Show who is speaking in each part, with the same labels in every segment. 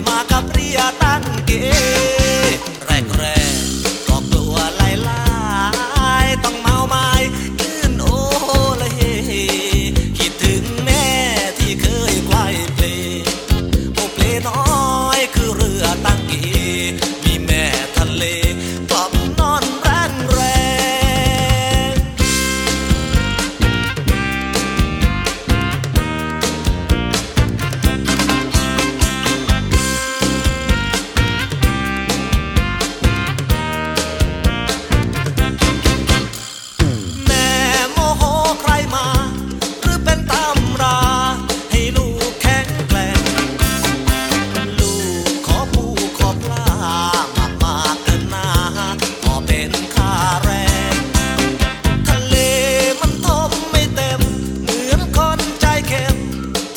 Speaker 1: my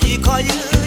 Speaker 1: kayıp